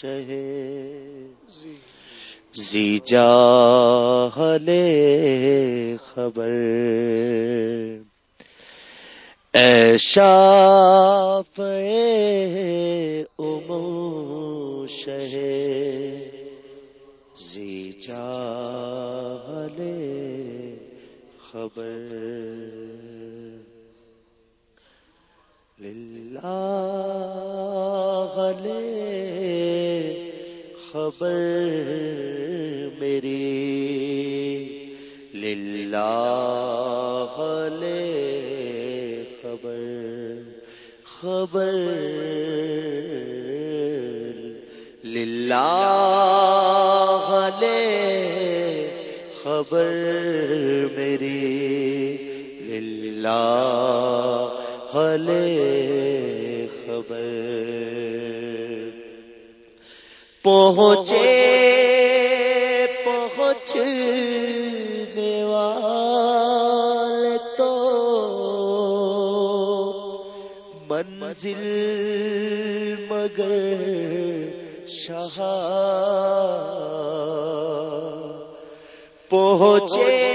شہ زی جا لے خبر۔ ایشاف امو شہ زی جا لے خبر۔ للہ لے خبر میری۔ للہ لے خبر خبر۔ للہ لے خبر میری۔ للہ لے خبر۔ پہنچے پہنچ والے تو۔ منزل مگر شاہ۔ پہنچے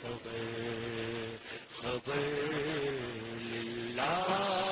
خبر خبر للہ۔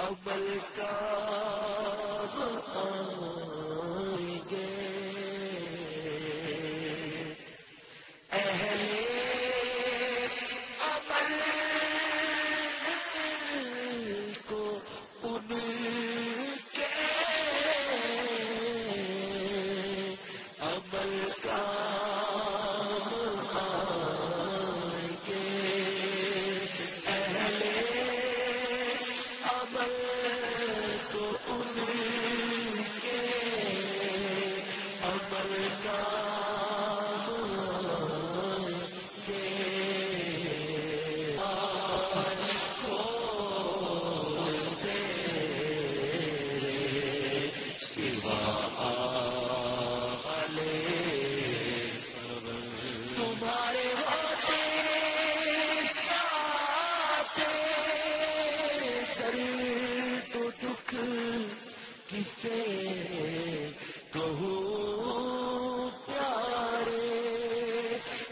امل کا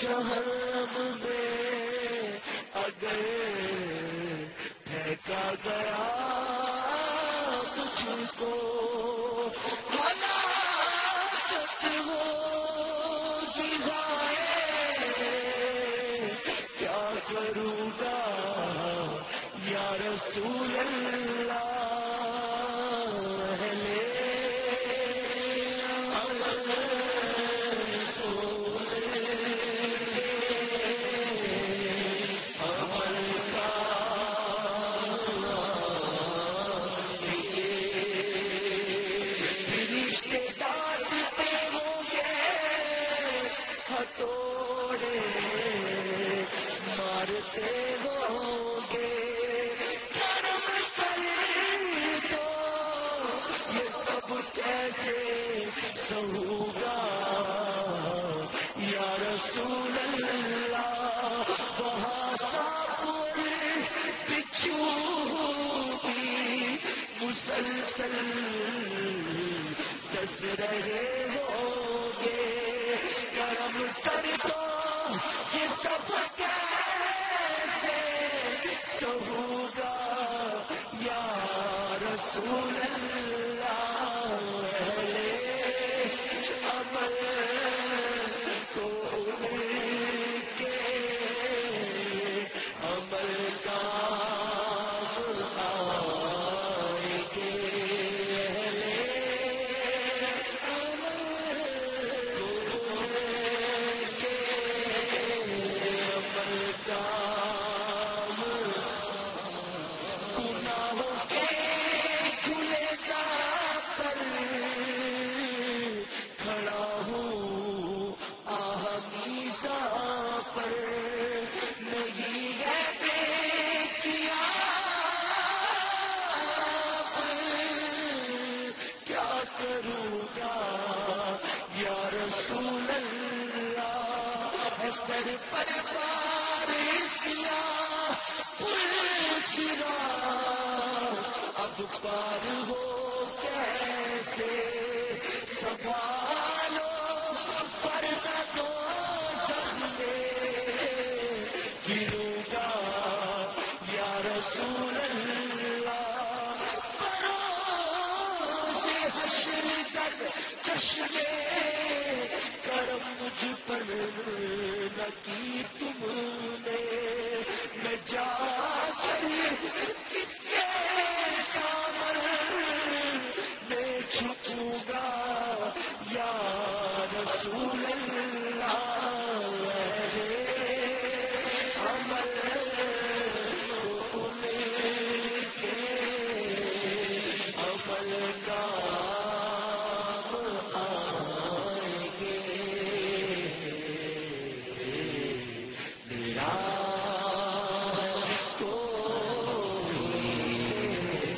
جہنم میں اگر پھینکا گیا کچھ کو کیا کروں گا رسول کیسے سہوگا یا رسول اللہ بہاسا پور پچھو بھی مسلسل دس رہے ہو گے کرم کر دو یہ سب کیسے سہوگا یا رسول اللہ؟ سر پر پارسیا سرا اب پار ہو کیسے؟ سوار جا